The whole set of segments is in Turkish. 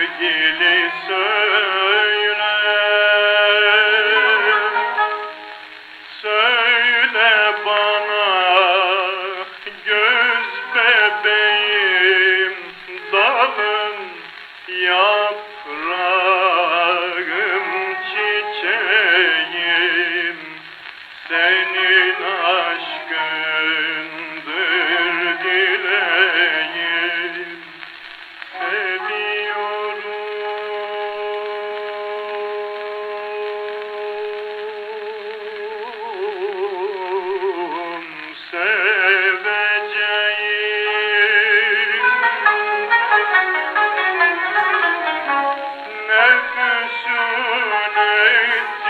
sevgili söyle. Söyle bana.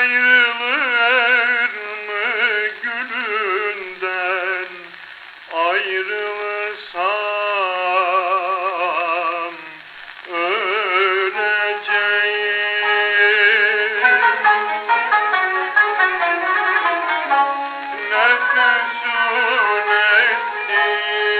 ayrılır mı gülünden Ayrılırsam öleceğim? Nefesun ettin